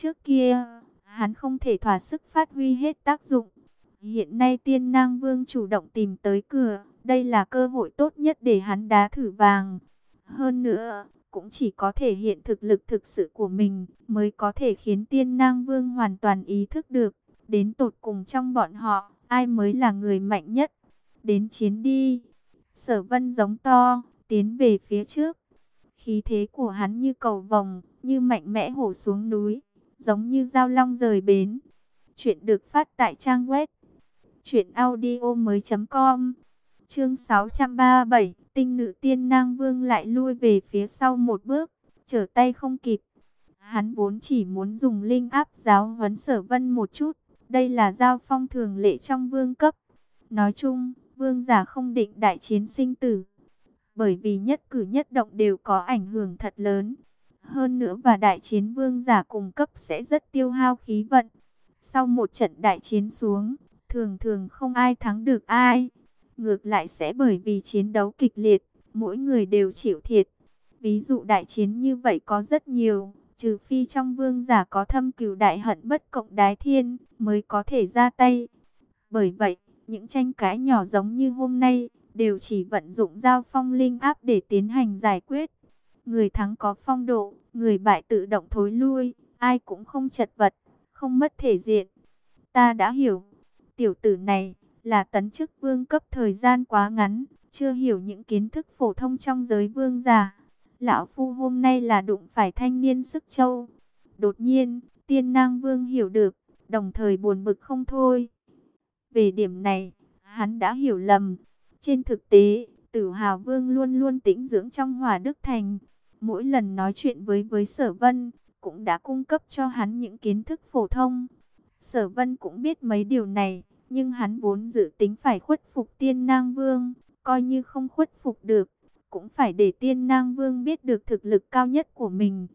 Trước kia, hắn không thể thỏa sức phát huy hết tác dụng. Hiện nay tiên nang vương chủ động tìm tới cửa, đây là cơ hội tốt nhất để hắn đá thử vàng. Hơn nữa, cũng chỉ có thể hiện thực lực thực sự của mình mới có thể khiến tiên nang vương hoàn toàn ý thức được. Đến tột cùng trong bọn họ, ai mới là người mạnh nhất. Đến chiến đi. Sở vân giống to, tiến về phía trước. Khí thế của hắn như cầu vồng, như mạnh mẽ hổ xuống núi, giống như dao long rời bến. Chuyện được phát tại trang web truyệnaudiomoi.com. Chương 637, Tinh nữ tiên nang vương lại lui về phía sau một bước, trở tay không kịp. Hắn vốn chỉ muốn dùng linh áp giáo huấn Sở Vân một chút, đây là giao phong thường lệ trong vương cấp. Nói chung, vương giả không định đại chiến sinh tử, bởi vì nhất cử nhất động đều có ảnh hưởng thật lớn. Hơn nữa và đại chiến vương giả cùng cấp sẽ rất tiêu hao khí vận. Sau một trận đại chiến xuống, thường thường không ai thắng được ai. Ngược lại sẽ bởi vì chiến đấu kịch liệt, mỗi người đều chịu thiệt. Ví dụ đại chiến như vậy có rất nhiều, trừ phi trong vương giả có thâm cừu đại hận bất cộng đái thiên, mới có thể ra tay. Bởi vậy, những tranh cãi nhỏ giống như hôm nay, đều chỉ vận dụng giao phong linh áp để tiến hành giải quyết. Người thắng có phong độ, người bại tự động thối lui, ai cũng không chật vật, không mất thể diện. Ta đã hiểu, tiểu tử này là tấn chức vương cấp thời gian quá ngắn, chưa hiểu những kiến thức phổ thông trong giới vương giả. Lão Phu hôm nay là đụng phải thanh niên sức châu. Đột nhiên, tiên nang vương hiểu được, đồng thời buồn bực không thôi. Về điểm này, hắn đã hiểu lầm. Trên thực tế, tử hào vương luôn luôn tĩnh dưỡng trong hòa đức thành. Mỗi lần nói chuyện với với sở vân, cũng đã cung cấp cho hắn những kiến thức phổ thông. Sở vân cũng biết mấy điều này, nhưng hắn vốn dự tính phải khuất phục tiên nang vương, coi như không khuất phục được, cũng phải để tiên nang vương biết được thực lực cao nhất của mình.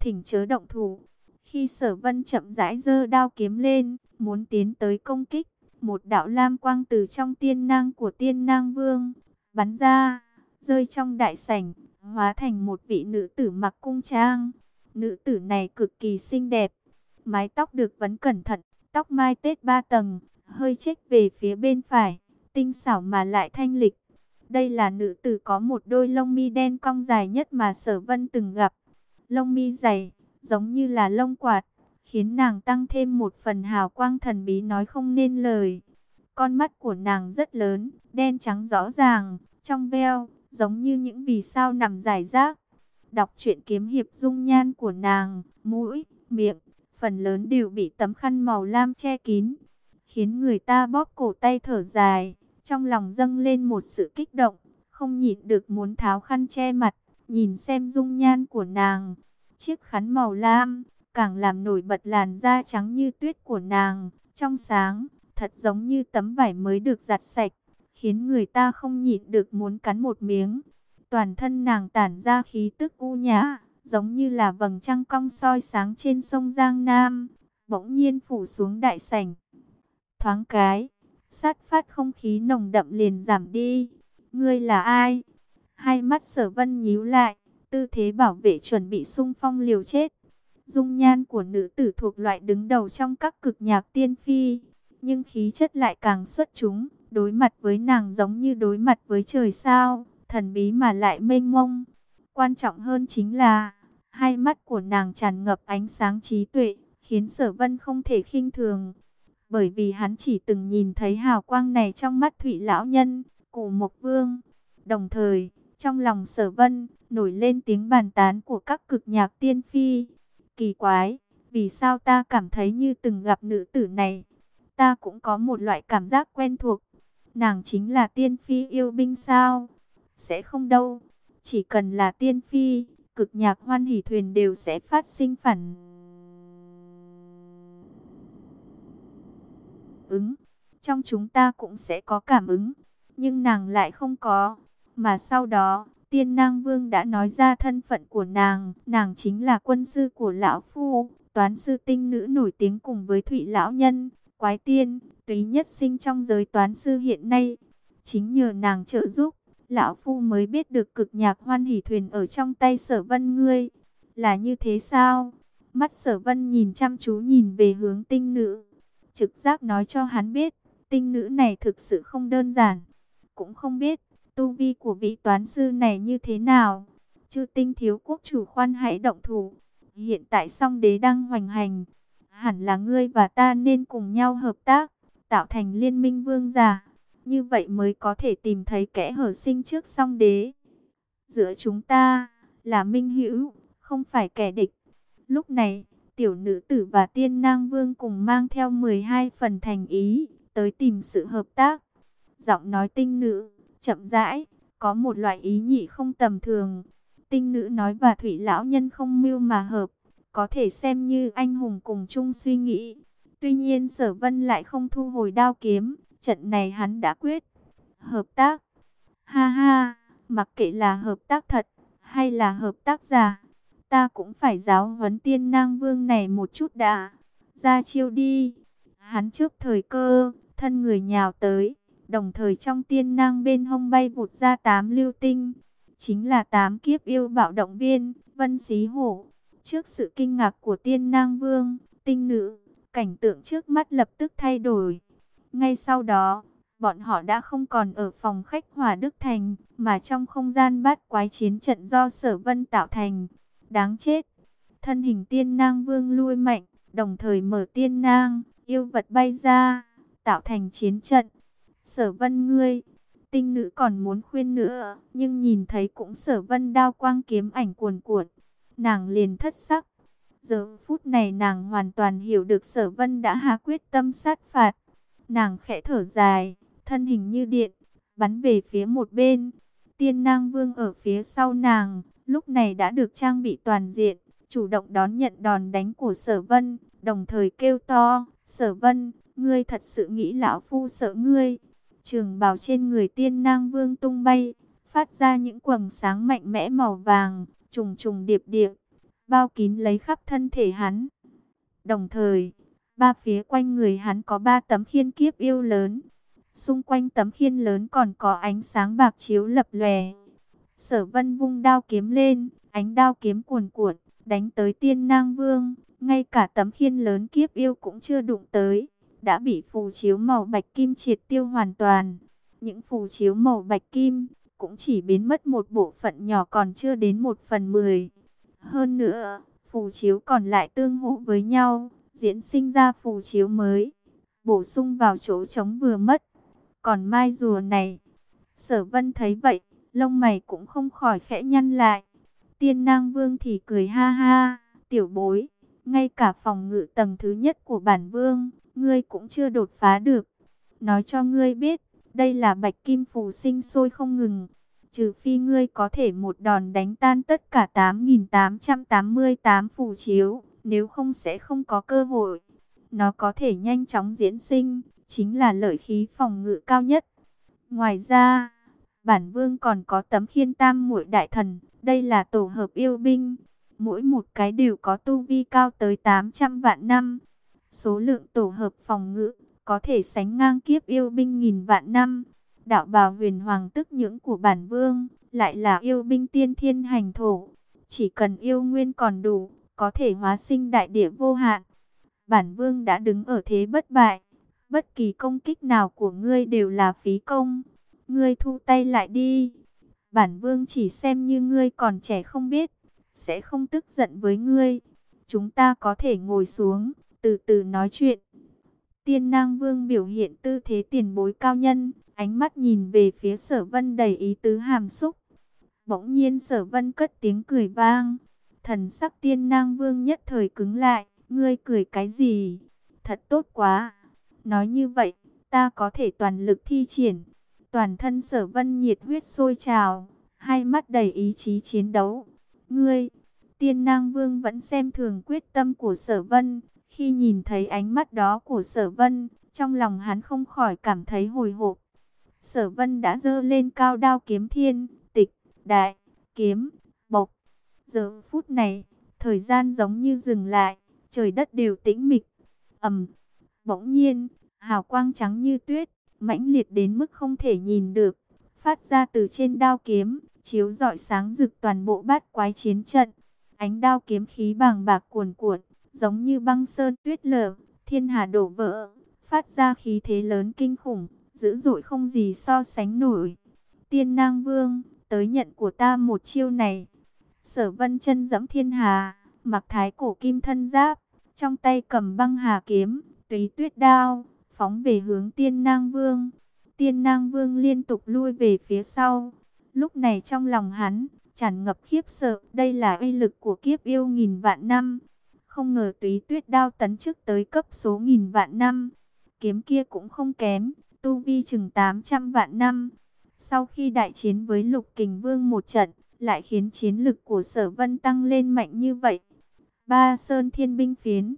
Thỉnh chớ động thủ. Khi sở vân chậm rãi giơ đao kiếm lên, muốn tiến tới công kích, một đạo lam quang từ trong tiên nang của tiên nang vương, bắn ra, rơi trong đại sảnh, hóa thành một vị nữ tử mặc cung trang. Nữ tử này cực kỳ xinh đẹp, mái tóc được vấn cẩn thận, tóc mai tết ba tầng, hơi chếch về phía bên phải, tinh xảo mà lại thanh lịch. Đây là nữ tử có một đôi lông mi đen cong dài nhất mà sở vân từng gặp. Lông mi dày, giống như là lông quạt, khiến nàng tăng thêm một phần hào quang thần bí nói không nên lời. Con mắt của nàng rất lớn, đen trắng rõ ràng, trong veo, giống như những vì sao nằm dài rác. Đọc truyện kiếm hiệp dung nhan của nàng, mũi, miệng, phần lớn đều bị tấm khăn màu lam che kín, khiến người ta bóp cổ tay thở dài, trong lòng dâng lên một sự kích động, không nhịn được muốn tháo khăn che mặt, nhìn xem dung nhan của nàng. Chiếc khăn màu lam, càng làm nổi bật làn da trắng như tuyết của nàng, trong sáng, thật giống như tấm vải mới được giặt sạch, khiến người ta không nhịn được muốn cắn một miếng. Toàn thân nàng tản ra khí tức u nhã, giống như là vầng trăng cong soi sáng trên sông Giang Nam, bỗng nhiên phủ xuống đại sảnh. Thoáng cái, sát phát không khí nồng đậm liền giảm đi. Ngươi là ai? Hai mắt sở vân nhíu lại, tư thế bảo vệ chuẩn bị sung phong liều chết. Dung nhan của nữ tử thuộc loại đứng đầu trong các cực nhạc tiên phi, nhưng khí chất lại càng xuất chúng, đối mặt với nàng giống như đối mặt với trời sao, thần bí mà lại mênh mông. Quan trọng hơn chính là, hai mắt của nàng tràn ngập ánh sáng trí tuệ, khiến sở vân không thể khinh thường bởi vì hắn chỉ từng nhìn thấy hào quang này trong mắt Thủy Lão Nhân, cụ Mộc Vương. Đồng thời, trong lòng sở vân, nổi lên tiếng bàn tán của các cực nhạc tiên phi. Kỳ quái, vì sao ta cảm thấy như từng gặp nữ tử này? Ta cũng có một loại cảm giác quen thuộc. Nàng chính là tiên phi yêu binh sao? Sẽ không đâu. Chỉ cần là tiên phi, cực nhạc hoan hỷ thuyền đều sẽ phát sinh phản ứng. Trong chúng ta cũng sẽ có cảm ứng, nhưng nàng lại không có. Mà sau đó, tiên nang vương đã nói ra thân phận của nàng. Nàng chính là quân sư của lão phu, toán sư tinh nữ nổi tiếng cùng với thụy lão nhân, quái tiên, túy nhất sinh trong giới toán sư hiện nay. Chính nhờ nàng trợ giúp, lão phu mới biết được cực nhạc hoan hỷ thuyền ở trong tay sở vân ngươi. Là như thế sao? Mắt sở vân nhìn chăm chú nhìn về hướng tinh nữ. Trực giác nói cho hắn biết, tinh nữ này thực sự không đơn giản. Cũng không biết, tu vi của vị toán sư này như thế nào. Chư tinh thiếu quốc chủ khoan hãy động thủ. Hiện tại song đế đang hoành hành. Hẳn là ngươi và ta nên cùng nhau hợp tác, tạo thành liên minh vương giả. Như vậy mới có thể tìm thấy kẽ hở sinh trước song đế. Giữa chúng ta là minh hữu, không phải kẻ địch. Lúc này, tiểu nữ tử và tiên nang vương cùng mang theo 12 phần thành ý, tới tìm sự hợp tác. Giọng nói tinh nữ, chậm rãi, có một loại ý nhị không tầm thường. Tinh nữ nói và thủy lão nhân không mưu mà hợp, có thể xem như anh hùng cùng chung suy nghĩ. Tuy nhiên sở vân lại không thu hồi đao kiếm, trận này hắn đã quyết. Hợp tác. Ha ha, mặc kệ là hợp tác thật, hay là hợp tác giả, ta cũng phải giáo huấn tiên nang vương này một chút đã. Ra chiêu đi. Hắn trước thời cơ, thân người nhào tới, đồng thời trong tiên nang bên hông bay vụt ra tám lưu tinh. Chính là tám kiếp yêu bạo động viên, vân xí hổ. Trước sự kinh ngạc của tiên nang vương, tinh nữ, cảnh tượng trước mắt lập tức thay đổi. Ngay sau đó, bọn họ đã không còn ở phòng khách Hòa Đức Thành, mà trong không gian bát quái chiến trận do sở vân tạo thành. Đáng chết! Thân hình tiên nang vương lui mạnh, đồng thời mở tiên nang, yêu vật bay ra, tạo thành chiến trận. Sở vân ngươi, tinh nữ còn muốn khuyên nữa, nhưng nhìn thấy cũng sở vân đao quang kiếm ảnh cuồn cuộn, nàng liền thất sắc. Giờ phút này nàng hoàn toàn hiểu được sở vân đã hạ quyết tâm sát phạt. Nàng khẽ thở dài, thân hình như điện, bắn về phía một bên. Tiên nang vương ở phía sau nàng, lúc này đã được trang bị toàn diện, chủ động đón nhận đòn đánh của sở vân, đồng thời kêu to, sở vân, ngươi thật sự nghĩ lão phu sợ ngươi. Trường bào trên người tiên nang vương tung bay, phát ra những quầng sáng mạnh mẽ màu vàng, trùng trùng điệp điệp, bao kín lấy khắp thân thể hắn. Đồng thời, ba phía quanh người hắn có ba tấm khiên kiếp yêu lớn. Xung quanh tấm khiên lớn còn có ánh sáng bạc chiếu lập lòe. Sở vân vung đao kiếm lên, ánh đao kiếm cuồn cuộn, đánh tới tiên nang vương. Ngay cả tấm khiên lớn kiếp yêu cũng chưa đụng tới, đã bị phù chiếu màu bạch kim triệt tiêu hoàn toàn. Những phù chiếu màu bạch kim cũng chỉ biến mất một bộ phận nhỏ còn chưa đến một phần mười. Hơn nữa, phù chiếu còn lại tương hỗ với nhau, diễn sinh ra phù chiếu mới, bổ sung vào chỗ trống vừa mất. Còn mai rùa này, sở vân thấy vậy, lông mày cũng không khỏi khẽ nhăn lại. Tiên nang vương thì cười ha ha, tiểu bối, ngay cả phòng ngự tầng thứ nhất của bản vương, ngươi cũng chưa đột phá được. Nói cho ngươi biết, đây là bạch kim phù sinh sôi không ngừng. Trừ phi ngươi có thể một đòn đánh tan tất cả 8.888 phù chiếu, nếu không sẽ không có cơ hội. Nó có thể nhanh chóng diễn sinh, chính là lợi khí phòng ngự cao nhất. Ngoài ra, bản vương còn có tấm khiên tam muội đại thần, đây là tổ hợp yêu binh. Mỗi một cái đều có tu vi cao tới 800 vạn năm. Số lượng tổ hợp phòng ngự có thể sánh ngang kiếp yêu binh nghìn vạn năm. Đạo bào huyền hoàng tức những của bản vương, lại là yêu binh tiên thiên hành thổ. Chỉ cần yêu nguyên còn đủ, có thể hóa sinh đại địa vô hạn. Bản vương đã đứng ở thế bất bại. Bất kỳ công kích nào của ngươi đều là phí công. Ngươi thu tay lại đi. Bản vương chỉ xem như ngươi còn trẻ không biết. Sẽ không tức giận với ngươi. Chúng ta có thể ngồi xuống, từ từ nói chuyện. Tiên nang vương biểu hiện tư thế tiền bối cao nhân. Ánh mắt nhìn về phía sở vân đầy ý tứ hàm xúc. Bỗng nhiên sở vân cất tiếng cười vang. Thần sắc tiên nang vương nhất thời cứng lại. Ngươi cười cái gì? Thật tốt quá. Nói như vậy, ta có thể toàn lực thi triển. Toàn thân sở vân nhiệt huyết sôi trào, hai mắt đầy ý chí chiến đấu. Ngươi, tiên nang vương vẫn xem thường quyết tâm của sở vân. Khi nhìn thấy ánh mắt đó của sở vân, trong lòng hắn không khỏi cảm thấy hồi hộp. Sở vân đã dơ lên cao đao kiếm thiên, tịch, đại, kiếm, bộc. Giờ phút này, thời gian giống như dừng lại, trời đất đều tĩnh mịch. ầm, bỗng nhiên, hào quang trắng như tuyết, mãnh liệt đến mức không thể nhìn được, phát ra từ trên đao kiếm, chiếu rọi sáng rực toàn bộ bát quái chiến trận. Ánh đao kiếm khí bàng bạc cuồn cuộn, giống như băng sơn tuyết lở, thiên hà đổ vỡ, phát ra khí thế lớn kinh khủng, dữ dội không gì so sánh nổi. Tiên Nang Vương, tới nhận của ta một chiêu này. Sở Vân chân dẫm thiên hà, mặc thái cổ kim thân giáp, trong tay cầm băng hà kiếm, tùy tuyết đao, phóng về hướng Tiên Nang Vương. Tiên Nang Vương liên tục lui về phía sau. Lúc này trong lòng hắn tràn ngập khiếp sợ, đây là uy lực của kiếp yêu nghìn vạn năm. Không ngờ túy tuyết đao tấn chức tới cấp số nghìn vạn năm. Kiếm kia cũng không kém, tu vi chừng 800 vạn năm. Sau khi đại chiến với lục kình vương một trận, lại khiến chiến lực của sở vân tăng lên mạnh như vậy. Ba sơn thiên binh phiến,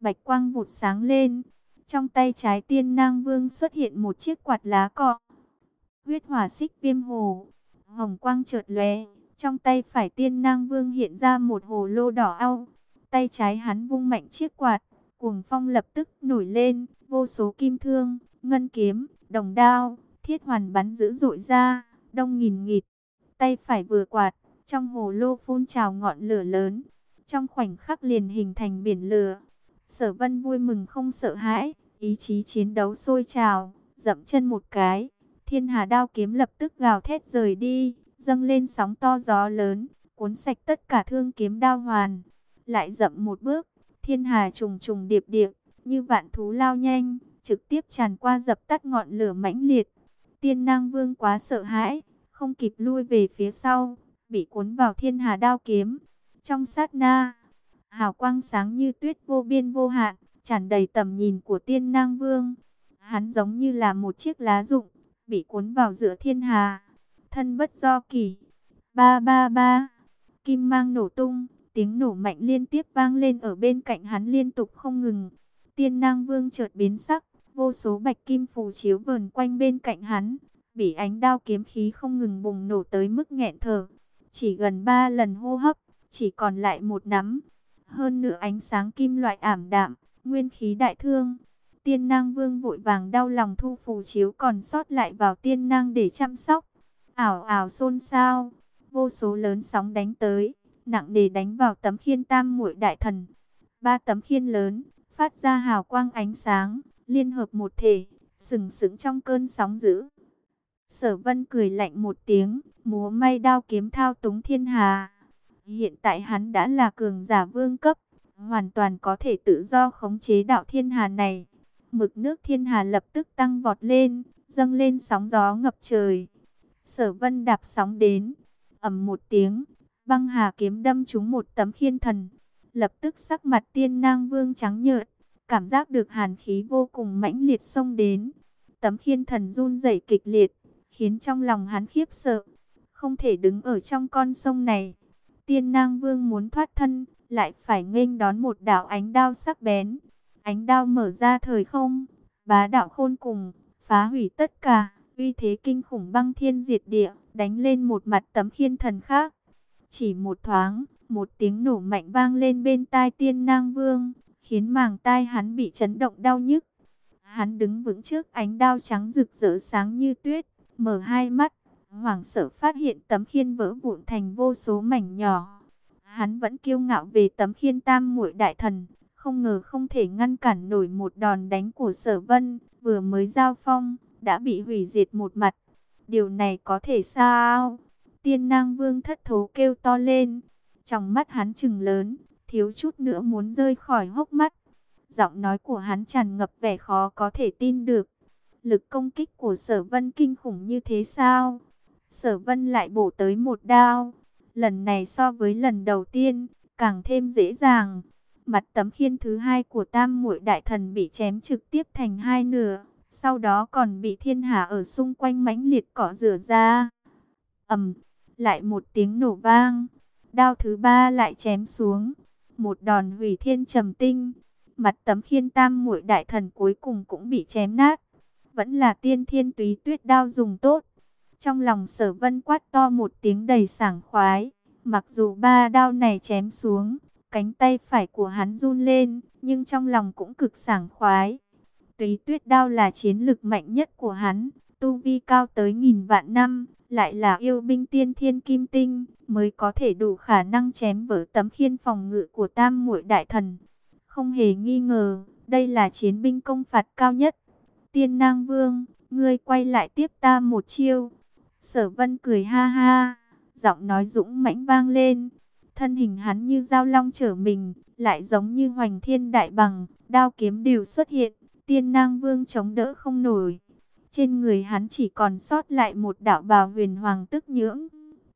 bạch quang vụt sáng lên. Trong tay trái tiên nang vương xuất hiện một chiếc quạt lá cọ. Huyết hỏa xích viêm hồ, hồng quang chợt lóe. Trong tay phải tiên nang vương hiện ra một hồ lô đỏ ao. Tay trái hắn vung mạnh chiếc quạt, cuồng phong lập tức nổi lên, vô số kim thương, ngân kiếm, đồng đao, thiết hoàn bắn dữ dội ra, đông nghìn nghịt. Tay phải vừa quạt, trong hồ lô phun trào ngọn lửa lớn, trong khoảnh khắc liền hình thành biển lửa. Sở vân vui mừng không sợ hãi, ý chí chiến đấu sôi trào, dậm chân một cái, thiên hà đao kiếm lập tức gào thét rời đi, dâng lên sóng to gió lớn, cuốn sạch tất cả thương kiếm đao hoàn. Lại dậm một bước, thiên hà trùng trùng điệp điệp, như vạn thú lao nhanh, trực tiếp tràn qua dập tắt ngọn lửa mãnh liệt. Tiên năng vương quá sợ hãi, không kịp lui về phía sau, bị cuốn vào thiên hà đao kiếm. Trong sát na, hào quang sáng như tuyết vô biên vô hạn, tràn đầy tầm nhìn của tiên năng vương. Hắn giống như là một chiếc lá rụng, bị cuốn vào giữa thiên hà. Thân bất do kỳ. Ba ba ba. Kim mang nổ tung, tiếng nổ mạnh liên tiếp vang lên ở bên cạnh hắn liên tục không ngừng. Tiên năng vương chợt biến sắc, vô số bạch kim phù chiếu vờn quanh bên cạnh hắn, bị ánh đao kiếm khí không ngừng bùng nổ tới mức nghẹn thở. Chỉ gần ba lần hô hấp, chỉ còn lại một nắm. Hơn nữa ánh sáng kim loại ảm đạm, nguyên khí đại thương. Tiên năng vương vội vàng đau lòng thu phù chiếu còn sót lại vào tiên năng để chăm sóc. Ảo ảo xôn xao, vô số lớn sóng đánh tới, nặng nề đánh vào tấm khiên tam muội đại thần. Ba tấm khiên lớn, phát ra hào quang ánh sáng, liên hợp một thể, sừng sững trong cơn sóng dữ. Sở vân cười lạnh một tiếng, múa may đao kiếm thao túng thiên hà. Hiện tại hắn đã là cường giả vương cấp, hoàn toàn có thể tự do khống chế đạo thiên hà này. Mực nước thiên hà lập tức tăng vọt lên, dâng lên sóng gió ngập trời. Sở vân đạp sóng đến, ầm một tiếng, băng hà kiếm đâm trúng một tấm khiên thần. Lập tức sắc mặt tiên nang vương trắng nhợt, cảm giác được hàn khí vô cùng mãnh liệt xông đến. Tấm khiên thần run rẩy kịch liệt, khiến trong lòng hắn khiếp sợ, không thể đứng ở trong con sông này. Tiên nang vương muốn thoát thân, lại phải nghênh đón một đạo ánh đao sắc bén. Ánh đao mở ra thời không, bá đạo khôn cùng, phá hủy tất cả, uy thế kinh khủng băng thiên diệt địa, đánh lên một mặt tấm khiên thần khác. Chỉ một thoáng, một tiếng nổ mạnh vang lên bên tai tiên nang vương, khiến màng tai hắn bị chấn động đau nhức. Hắn đứng vững trước ánh đao trắng rực rỡ sáng như tuyết, mở hai mắt, hoảng sợ phát hiện tấm khiên vỡ vụn thành vô số mảnh nhỏ. Hắn vẫn kiêu ngạo về tấm khiên tam muội đại thần, không ngờ không thể ngăn cản nổi một đòn đánh của sở vân, vừa mới giao phong, đã bị hủy diệt một mặt. Điều này có thể sao? Tiên nang vương thất thố kêu to lên, trong mắt hắn trừng lớn, thiếu chút nữa muốn rơi khỏi hốc mắt. Giọng nói của hắn tràn ngập vẻ khó có thể tin được. Lực công kích của sở vân kinh khủng như thế sao? Sở vân lại bổ tới một đao. Lần này so với lần đầu tiên, càng thêm dễ dàng. Mặt tấm khiên thứ hai của tam muội đại thần bị chém trực tiếp thành hai nửa. Sau đó còn bị thiên hà ở xung quanh mãnh liệt cỏ rửa ra. ầm, lại một tiếng nổ vang. Đao thứ ba lại chém xuống một đòn hủy thiên trầm tinh. Mặt tấm khiên tam muội đại thần cuối cùng cũng bị chém nát. Vẫn là tiên thiên túy tuyết đao dùng tốt. Trong lòng sở vân quát to một tiếng đầy sảng khoái. Mặc dù ba đao này chém xuống, cánh tay phải của hắn run lên, nhưng trong lòng cũng cực sảng khoái. Túy tuyết đao là chiến lực mạnh nhất của hắn, tu vi cao tới nghìn vạn năm, lại là yêu binh tiên thiên kim tinh, mới có thể đủ khả năng chém vỡ tấm khiên phòng ngự của tam muội đại thần. Không hề nghi ngờ, đây là chiến binh công phạt cao nhất. Tiên nang vương, ngươi quay lại tiếp ta một chiêu. Sở vân cười ha ha, giọng nói dũng mãnh vang lên. Thân hình hắn như dao long trở mình, lại giống như hoành thiên đại bằng, đao kiếm đều xuất hiện. Tiên nang vương chống đỡ không nổi. Trên người hắn chỉ còn sót lại một đạo bào huyền hoàng tức nhưỡng.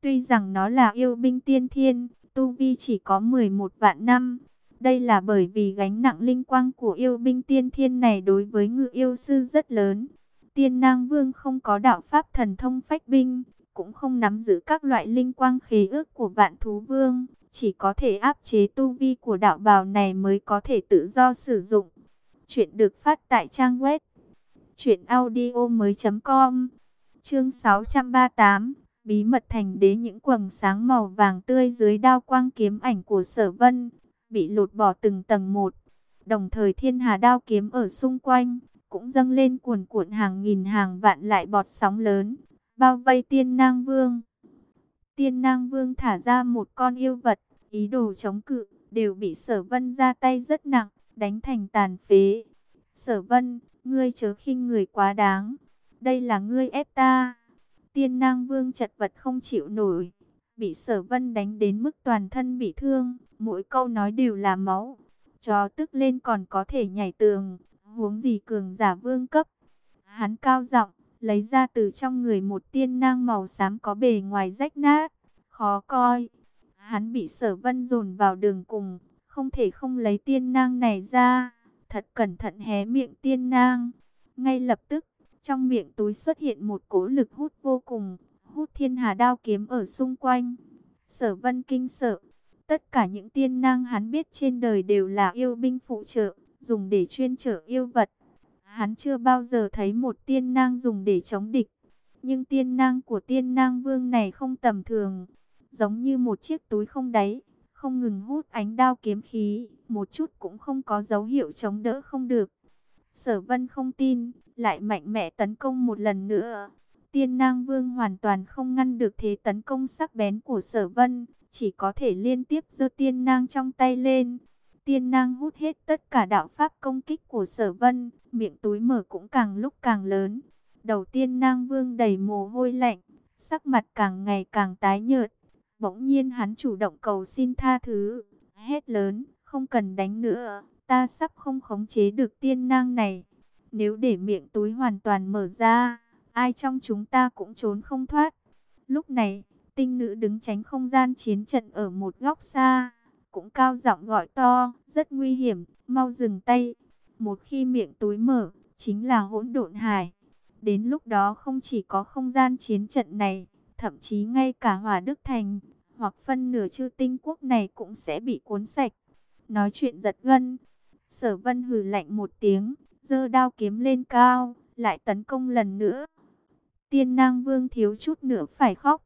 Tuy rằng nó là yêu binh tiên thiên, tu vi chỉ có 11 vạn năm. Đây là bởi vì gánh nặng linh quang của yêu binh tiên thiên này đối với ngự yêu sư rất lớn. Tiên nang vương không có đạo pháp thần thông phách binh, cũng không nắm giữ các loại linh quang khí ước của vạn thú vương. Chỉ có thể áp chế tu vi của đạo bào này mới có thể tự do sử dụng. Chuyện được phát tại trang web Chuyện audio mới com. Chương 638 Bí mật thành đế những quầng sáng màu vàng tươi dưới đao quang kiếm ảnh của sở vân, Bị lột bỏ từng tầng một. Đồng thời thiên hà đao kiếm ở xung quanh Cũng dâng lên cuồn cuộn hàng nghìn hàng vạn lại bọt sóng lớn, Bao vây tiên nang vương. Tiên nang vương thả ra một con yêu vật, Ý đồ chống cự, Đều bị sở vân ra tay rất nặng, Đánh thành tàn phế. Sở vân Ngươi chớ khinh người quá đáng. Đây là ngươi ép ta. Tiên nang vương chật vật không chịu nổi. Bị sở vân đánh đến mức toàn thân bị thương. Mỗi câu nói đều là máu. Chó tức lên còn có thể nhảy tường. Huống gì cường giả vương cấp. Hắn cao giọng, lấy ra từ trong người một tiên nang màu xám có bề ngoài rách nát. Khó coi. Hắn bị sở vân dồn vào đường cùng. Không thể không lấy tiên nang này ra thật cẩn thận hé miệng tiên nang. Ngay lập tức, trong miệng túi xuất hiện một cỗ lực hút vô cùng, hút thiên hà đao kiếm ở xung quanh. Sở vân kinh sợ, tất cả những tiên nang hắn biết trên đời đều là yêu binh phụ trợ, dùng để chuyên trở yêu vật. Hắn chưa bao giờ thấy một tiên nang dùng để chống địch. Nhưng tiên nang của tiên nang vương này không tầm thường, giống như một chiếc túi không đáy, không ngừng hút ánh đao kiếm khí, một chút cũng không có dấu hiệu chống đỡ không được. Sở vân không tin, lại mạnh mẽ tấn công một lần nữa. Tiên nang vương hoàn toàn không ngăn được thế tấn công sắc bén của sở vân, chỉ có thể liên tiếp giơ tiên nang trong tay lên. Tiên nang hút hết tất cả đạo pháp công kích của sở vân, miệng túi mở cũng càng lúc càng lớn. Đầu tiên nang vương đầy mồ hôi lạnh, sắc mặt càng ngày càng tái nhợt. Bỗng nhiên hắn chủ động cầu xin tha thứ, hét lớn, không cần đánh nữa, ta sắp không khống chế được tiên nang này. Nếu để miệng túi hoàn toàn mở ra, ai trong chúng ta cũng trốn không thoát. Lúc này, tinh nữ đứng tránh không gian chiến trận ở một góc xa, cũng cao giọng gọi to, rất nguy hiểm, mau dừng tay. Một khi miệng túi mở, chính là hỗn độn hải. Đến lúc đó không chỉ có không gian chiến trận này, thậm chí ngay cả Hòa Đức Thành, hoặc phân nửa chư tinh quốc này cũng sẽ bị cuốn sạch. Nói chuyện giật gân, sở vân hừ lạnh một tiếng, giơ đao kiếm lên cao, lại tấn công lần nữa. Tiên nang vương thiếu chút nữa phải khóc.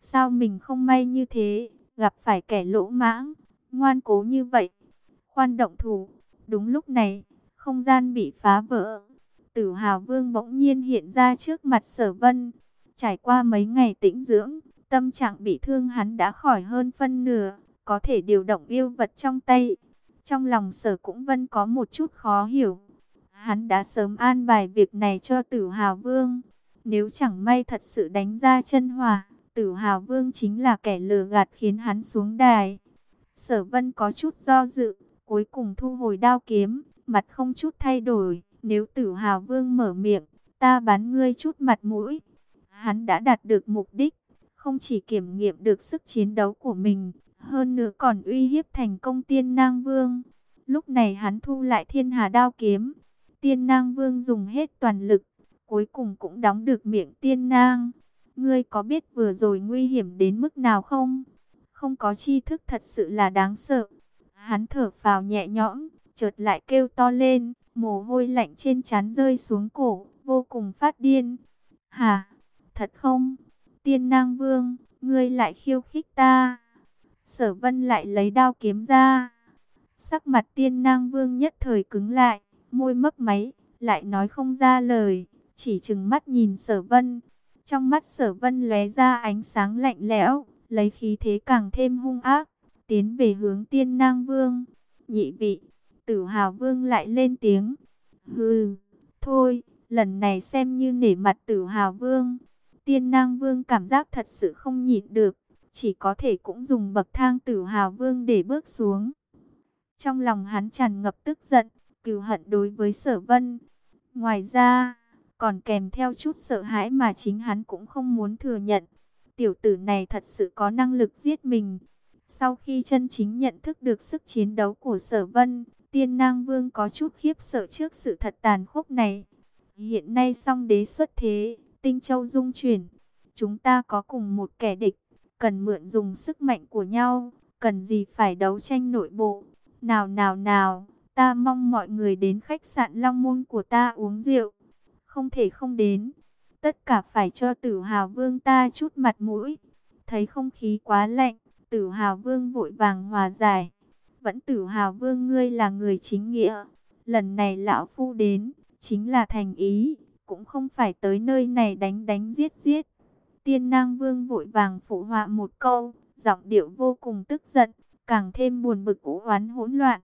Sao mình không may như thế, gặp phải kẻ lỗ mãng, ngoan cố như vậy. Khoan động thủ, đúng lúc này, không gian bị phá vỡ. Tử hào vương bỗng nhiên hiện ra trước mặt sở vân. Trải qua mấy ngày tĩnh dưỡng, tâm trạng bị thương hắn đã khỏi hơn phân nửa, có thể điều động yêu vật trong tay. Trong lòng sở cũng vẫn có một chút khó hiểu. Hắn đã sớm an bài việc này cho tử hào vương. Nếu chẳng may thật sự đánh ra chân hòa, tử hào vương chính là kẻ lừa gạt khiến hắn xuống đài. Sở vân có chút do dự, cuối cùng thu hồi đao kiếm, mặt không chút thay đổi. Nếu tử hào vương mở miệng, ta bán ngươi chút mặt mũi. Hắn đã đạt được mục đích không chỉ kiểm nghiệm được sức chiến đấu của mình, hơn nữa còn uy hiếp thành công tiên nang vương. Lúc này hắn thu lại thiên hà đao kiếm, tiên nang vương dùng hết toàn lực, cuối cùng cũng đóng được miệng tiên nang. Ngươi có biết vừa rồi nguy hiểm đến mức nào không? Không có tri thức thật sự là đáng sợ. Hắn thở phào nhẹ nhõm, chợt lại kêu to lên, mồ hôi lạnh trên trán rơi xuống cổ, vô cùng phát điên. Hà, thật không? Tiên nang vương, ngươi lại khiêu khích ta. Sở vân lại lấy đao kiếm ra. Sắc mặt tiên nang vương nhất thời cứng lại, môi mấp máy, lại nói không ra lời, chỉ chừng mắt nhìn sở vân. Trong mắt sở vân lóe ra ánh sáng lạnh lẽo, lấy khí thế càng thêm hung ác, tiến về hướng tiên nang vương. Nhị vị, tử hào vương lại lên tiếng. Hừ, thôi, lần này xem như nể mặt tử hào vương. Tiên nang vương cảm giác thật sự không nhịn được, chỉ có thể cũng dùng bậc thang tử hào vương để bước xuống. Trong lòng hắn tràn ngập tức giận, cừu hận đối với sở vân. Ngoài ra, còn kèm theo chút sợ hãi mà chính hắn cũng không muốn thừa nhận. Tiểu tử này thật sự có năng lực giết mình. Sau khi chân chính nhận thức được sức chiến đấu của sở vân, tiên nang vương có chút khiếp sợ trước sự thật tàn khốc này. Hiện nay song đế xuất thế, tinh châu dung chuyển. Chúng ta có cùng một kẻ địch, cần mượn dùng sức mạnh của nhau, cần gì phải đấu tranh nội bộ. Nào nào nào, ta mong mọi người đến khách sạn Long Môn của ta uống rượu. Không thể không đến. Tất cả phải cho tử hào vương ta chút mặt mũi. Thấy không khí quá lạnh, tử hào vương vội vàng hòa giải. Vẫn tử hào vương ngươi là người chính nghĩa. Lần này lão phu đến, chính là thành ý. Cũng không phải tới nơi này đánh đánh giết giết. Tiên nang vương vội vàng phụ họa một câu, giọng điệu vô cùng tức giận, càng thêm buồn bực ủ oán hỗn loạn.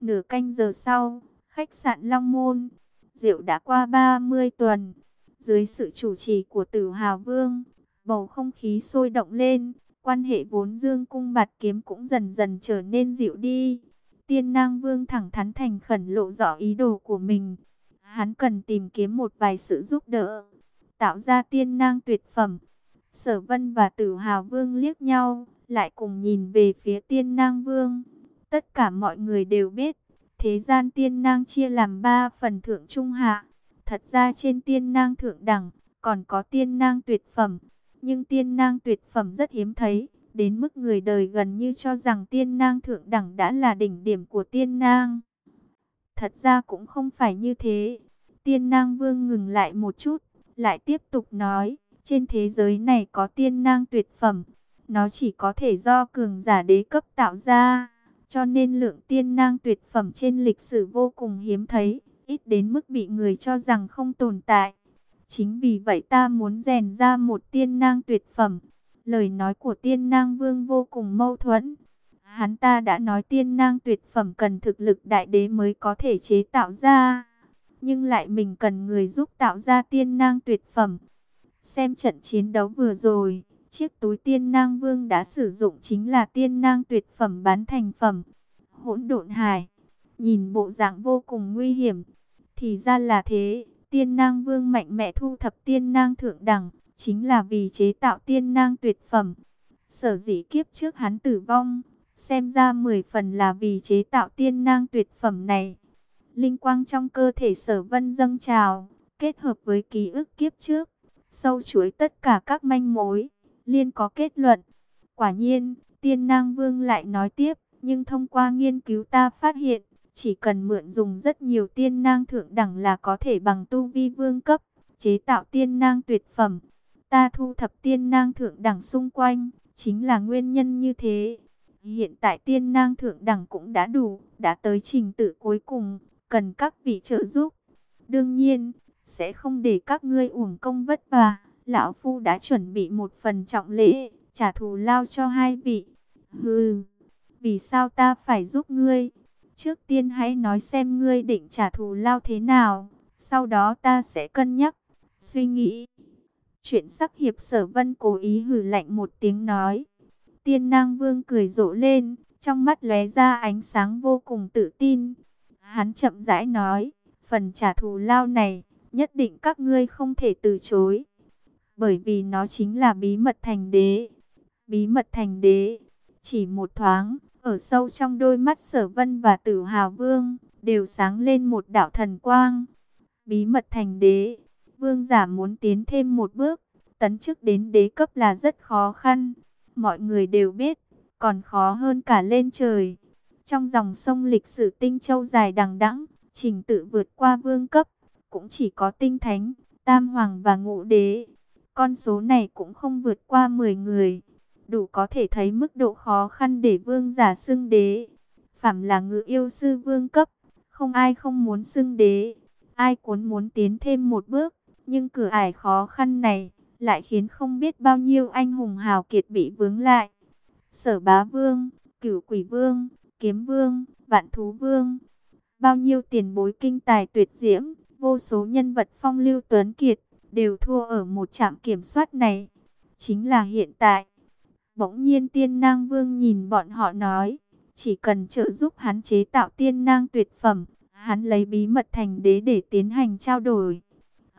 Nửa canh giờ sau, khách sạn Long Môn, rượu đã qua 30 tuần. Dưới sự chủ trì của tử Hào Vương, bầu không khí sôi động lên, quan hệ vốn dương cung bạt kiếm cũng dần dần trở nên dịu đi. Tiên Nang Vương thẳng thắn thành khẩn lộ rõ ý đồ của mình. Hắn cần tìm kiếm một vài sự giúp đỡ, tạo ra tiên nang tuyệt phẩm. Sở Vân và Tử Hào Vương liếc nhau, lại cùng nhìn về phía Tiên Nang Vương. Tất cả mọi người đều biết, thế gian tiên nang chia làm ba phần thượng trung hạ. Thật ra trên tiên nang thượng đẳng, còn có tiên nang tuyệt phẩm. Nhưng tiên nang tuyệt phẩm rất hiếm thấy, đến mức người đời gần như cho rằng tiên nang thượng đẳng đã là đỉnh điểm của tiên nang. Thật ra cũng không phải như thế. Tiên nang vương ngừng lại một chút, lại tiếp tục nói, trên thế giới này có tiên nang tuyệt phẩm, nó chỉ có thể do cường giả đế cấp tạo ra. Cho nên lượng tiên nang tuyệt phẩm trên lịch sử vô cùng hiếm thấy, ít đến mức bị người cho rằng không tồn tại. Chính vì vậy ta muốn rèn ra một tiên nang tuyệt phẩm. Lời nói của tiên nang vương vô cùng mâu thuẫn. Hắn ta đã nói tiên nang tuyệt phẩm cần thực lực đại đế mới có thể chế tạo ra. Nhưng lại mình cần người giúp tạo ra tiên nang tuyệt phẩm. Xem trận chiến đấu vừa rồi, Chiếc túi tiên nang vương đã sử dụng chính là tiên nang tuyệt phẩm bán thành phẩm. Hỗn độn hài nhìn bộ dạng vô cùng nguy hiểm. Thì ra là thế, tiên nang vương mạnh mẽ thu thập tiên nang thượng đẳng, chính là vì chế tạo tiên nang tuyệt phẩm. Sở dĩ kiếp trước hắn tử vong, xem ra 10 phần là vì chế tạo tiên nang tuyệt phẩm này. Linh quang trong cơ thể sở vân dâng trào, kết hợp với ký ức kiếp trước, sâu chuối tất cả các manh mối liên có kết luận. Quả nhiên, tiên nang vương lại nói tiếp, nhưng thông qua nghiên cứu ta phát hiện, chỉ cần mượn dùng rất nhiều tiên nang thượng đẳng là có thể bằng tu vi vương cấp, chế tạo tiên nang tuyệt phẩm. Ta thu thập tiên nang thượng đẳng xung quanh, chính là nguyên nhân như thế. Hiện tại tiên nang thượng đẳng cũng đã đủ, đã tới trình tự cuối cùng, cần các vị trợ giúp. Đương nhiên, sẽ không để các ngươi uổng công vất vả lão phu đã chuẩn bị một phần trọng lễ, trả thù lao cho hai vị. Hừ, vì sao ta phải giúp ngươi? Trước tiên hãy nói xem ngươi định trả thù lao thế nào, sau đó ta sẽ cân nhắc, suy nghĩ. Chuyện sắc hiệp sở vân cố ý hử lạnh một tiếng nói. Tiên nang vương cười rộ lên, trong mắt lóe ra ánh sáng vô cùng tự tin. Hắn chậm rãi nói, phần trả thù lao này, nhất định các ngươi không thể từ chối bởi vì nó chính là bí mật thành đế. Bí mật thành đế, chỉ một thoáng, ở sâu trong đôi mắt sở vân và tử hào vương, đều sáng lên một đạo thần quang. Bí mật thành đế, vương giả muốn tiến thêm một bước, tấn chức đến đế cấp là rất khó khăn. Mọi người đều biết, còn khó hơn cả lên trời. Trong dòng sông lịch sử tinh châu dài đằng đẵng, trình tự vượt qua vương cấp, cũng chỉ có tinh thánh, tam hoàng và ngũ đế. Con số này cũng không vượt qua 10 người. Đủ có thể thấy mức độ khó khăn để vương giả xưng đế. Phạm là ngự yêu sư vương cấp. Không ai không muốn xưng đế. Ai cuốn muốn tiến thêm một bước. Nhưng cửa ải khó khăn này lại khiến không biết bao nhiêu anh hùng hào kiệt bị vướng lại. Sở bá vương, cửu quỷ vương, kiếm vương, vạn thú vương, bao nhiêu tiền bối kinh tài tuyệt diễm, vô số nhân vật phong lưu tuấn kiệt, đều thua ở một trạm kiểm soát này. Chính là hiện tại. Bỗng nhiên tiên nang vương nhìn bọn họ nói, chỉ cần trợ giúp hắn chế tạo tiên nang tuyệt phẩm, hắn lấy bí mật thành đế để tiến hành trao đổi.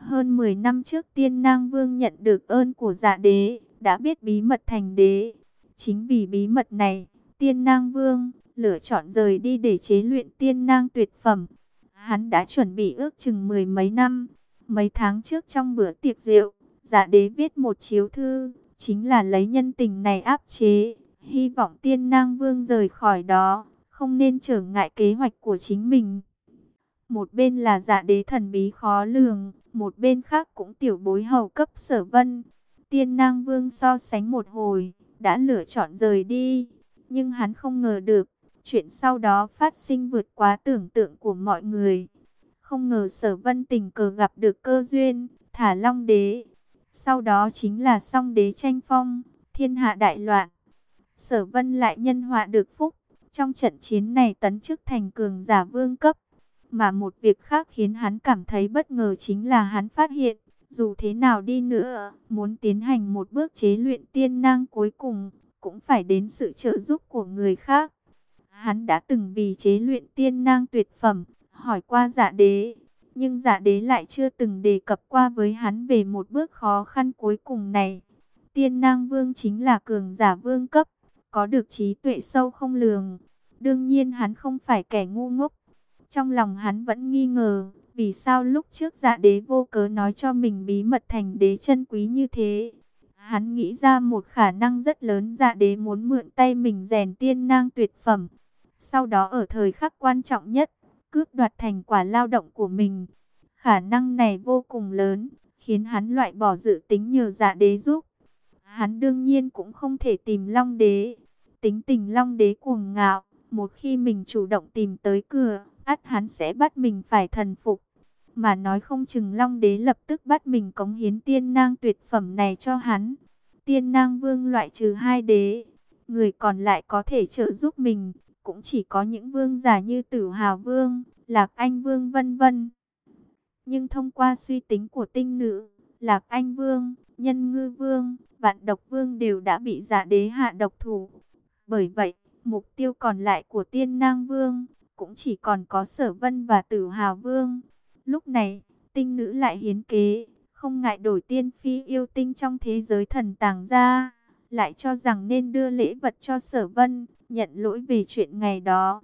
Hơn 10 năm trước tiên nang vương nhận được ơn của dạ đế, đã biết bí mật thành đế. Chính vì bí mật này, tiên nang vương lựa chọn rời đi để chế luyện tiên nang tuyệt phẩm. Hắn đã chuẩn bị ước chừng mười mấy năm. Mấy tháng trước trong bữa tiệc rượu, dạ đế viết một chiếu thư, chính là lấy nhân tình này áp chế. Hy vọng tiên nang vương rời khỏi đó, không nên trở ngại kế hoạch của chính mình. Một bên là dạ đế thần bí khó lường, một bên khác cũng tiểu bối hầu cấp sở vân. Tiên nang vương so sánh một hồi, đã lựa chọn rời đi. Nhưng hắn không ngờ được, chuyện sau đó phát sinh vượt quá tưởng tượng của mọi người. Không ngờ sở vân tình cờ gặp được cơ duyên, thả long đế. Sau đó chính là song đế tranh phong, thiên hạ đại loạn. Sở vân lại nhân họa được phúc, trong trận chiến này tấn chức thành cường giả vương cấp. Mà một việc khác khiến hắn cảm thấy bất ngờ chính là hắn phát hiện, dù thế nào đi nữa, muốn tiến hành một bước chế luyện tiên năng cuối cùng, cũng phải đến sự trợ giúp của người khác. Hắn đã từng vì chế luyện tiên năng tuyệt phẩm, hỏi qua giả đế, nhưng giả đế lại chưa từng đề cập qua với hắn về một bước khó khăn cuối cùng này. Tiên năng vương chính là cường giả vương cấp, có được trí tuệ sâu không lường. Đương nhiên hắn không phải kẻ ngu ngốc. Trong lòng hắn vẫn nghi ngờ, vì sao lúc trước dạ đế vô cớ nói cho mình bí mật thành đế chân quý như thế. Hắn nghĩ ra một khả năng rất lớn dạ đế muốn mượn tay mình rèn tiên nang tuyệt phẩm. Sau đó ở thời khắc quan trọng nhất, cướp đoạt thành quả lao động của mình. Khả năng này vô cùng lớn, khiến hắn loại bỏ dự tính nhờ dạ đế giúp. Hắn đương nhiên cũng không thể tìm long đế. Tính tình long đế cuồng ngạo, một khi mình chủ động tìm tới cửa, ắt hắn sẽ bắt mình phải thần phục. Mà nói không chừng long đế lập tức bắt mình cống hiến tiên nang tuyệt phẩm này cho hắn. Tiên nang vương loại trừ hai đế, người còn lại có thể trợ giúp mình, cũng chỉ có những vương giả như Tử Hào Vương, Lạc Anh Vương vân vân. Nhưng thông qua suy tính của tinh nữ, Lạc Anh Vương, Nhân Ngư Vương, Vạn Độc Vương đều đã bị giả đế hạ độc thủ. Bởi vậy, mục tiêu còn lại của Tiên Nang Vương cũng chỉ còn có Sở Vân và Tử Hào Vương. Lúc này, tinh nữ lại hiến kế, không ngại đổi tiên phi yêu tinh trong thế giới thần tàng ra, lại cho rằng nên đưa lễ vật cho Sở Vân, nhận lỗi về chuyện ngày đó.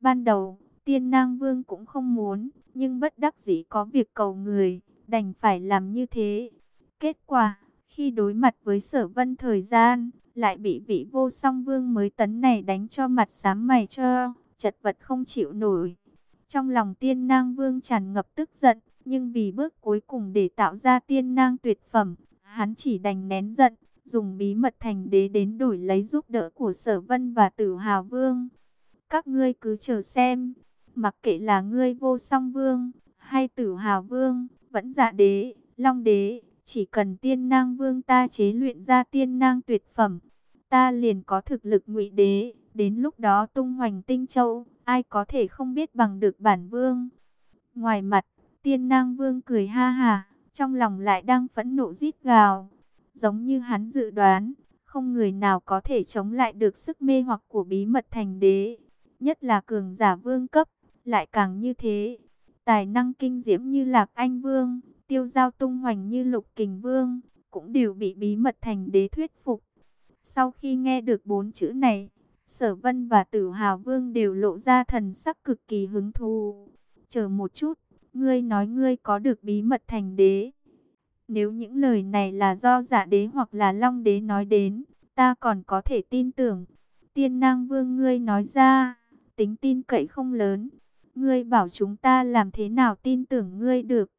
Ban đầu, tiên nang vương cũng không muốn, nhưng bất đắc dĩ có việc cầu người, đành phải làm như thế. Kết quả, khi đối mặt với sở vân thời gian, lại bị vị vô song vương mới tấn này đánh cho mặt xám mày cho, chật vật không chịu nổi. Trong lòng tiên nang vương tràn ngập tức giận, nhưng vì bước cuối cùng để tạo ra tiên nang tuyệt phẩm, hắn chỉ đành nén giận, dùng bí mật thành đế đến đổi lấy giúp đỡ của sở vân và tử hào vương. Các ngươi cứ chờ xem, mặc kệ là ngươi vô song vương, hay tử hào vương, vẫn dạ đế, long đế, chỉ cần tiên nang vương ta chế luyện ra tiên nang tuyệt phẩm, ta liền có thực lực ngụy đế, đến lúc đó tung hoành tinh châu, ai có thể không biết bằng được bản vương. Ngoài mặt, tiên nang vương cười ha hà, trong lòng lại đang phẫn nộ rít gào. Giống như hắn dự đoán, không người nào có thể chống lại được sức mê hoặc của bí mật thành đế. Nhất là cường giả vương cấp, lại càng như thế. Tài năng kinh diễm như Lạc Anh Vương, tiêu giao tung hoành như Lục Kình Vương, cũng đều bị bí mật thành đế thuyết phục. Sau khi nghe được bốn chữ này, Sở Vân và Tử Hào Vương đều lộ ra thần sắc cực kỳ hứng thú. Chờ một chút, ngươi nói ngươi có được bí mật thành đế. Nếu những lời này là do giả đế hoặc là long đế nói đến, ta còn có thể tin tưởng. Tiên nang vương ngươi nói ra, tính tin cậy không lớn. Ngươi bảo chúng ta làm thế nào tin tưởng ngươi được.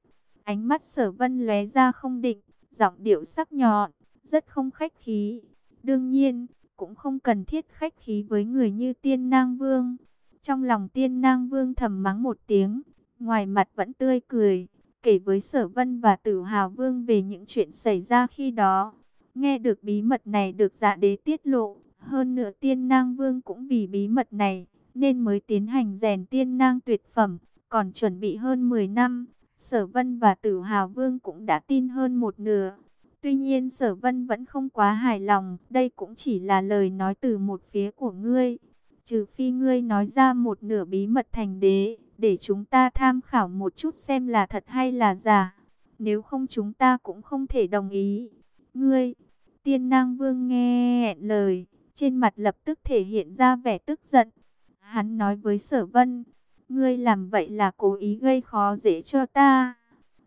Ánh mắt sở vân lóe ra không định, giọng điệu sắc nhọn, rất không khách khí. Đương nhiên, cũng không cần thiết khách khí với người như tiên nang vương. Trong lòng tiên nang vương thầm mắng một tiếng, ngoài mặt vẫn tươi cười, kể với Sở Vân và Tử Hào Vương về những chuyện xảy ra khi đó. Nghe được bí mật này được dạ đế tiết lộ, hơn nữa tiên nang vương cũng vì bí mật này, nên mới tiến hành rèn tiên nang tuyệt phẩm, còn chuẩn bị hơn 10 năm. Sở Vân và Tử Hào Vương cũng đã tin hơn một nửa. Tuy nhiên Sở Vân vẫn không quá hài lòng, đây cũng chỉ là lời nói từ một phía của ngươi. Trừ phi ngươi nói ra một nửa bí mật thành đế, để chúng ta tham khảo một chút xem là thật hay là giả. Nếu không chúng ta cũng không thể đồng ý. Ngươi, tiên nang vương nghe lời, trên mặt lập tức thể hiện ra vẻ tức giận. Hắn nói với sở vân, ngươi làm vậy là cố ý gây khó dễ cho ta.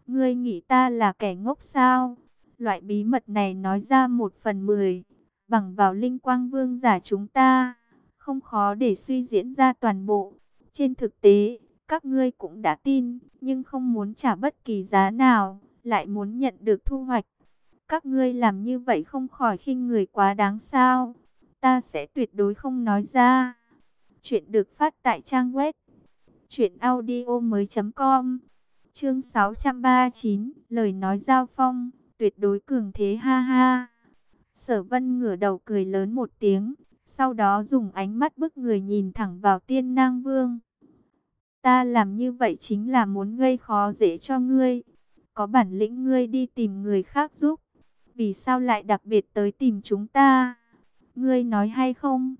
Ngươi nghĩ ta là kẻ ngốc sao? Loại bí mật này nói ra một phần mười, bằng vào linh quang vương giả chúng ta, không khó để suy diễn ra toàn bộ. Trên thực tế, các ngươi cũng đã tin, nhưng không muốn trả bất kỳ giá nào, lại muốn nhận được thu hoạch. Các ngươi làm như vậy không khỏi khinh người quá đáng sao? Ta sẽ tuyệt đối không nói ra. Chuyện được phát tại trang web truyệnaudiomoi.com. Chương 639, lời nói giao phong, tuyệt đối cường thế ha ha. Sở Vân ngửa đầu cười lớn một tiếng, sau đó dùng ánh mắt bức người nhìn thẳng vào Tiên Nang Vương. Ta làm như vậy chính là muốn gây khó dễ cho ngươi. Có bản lĩnh ngươi đi tìm người khác giúp. Vì sao lại đặc biệt tới tìm chúng ta? Ngươi nói hay không?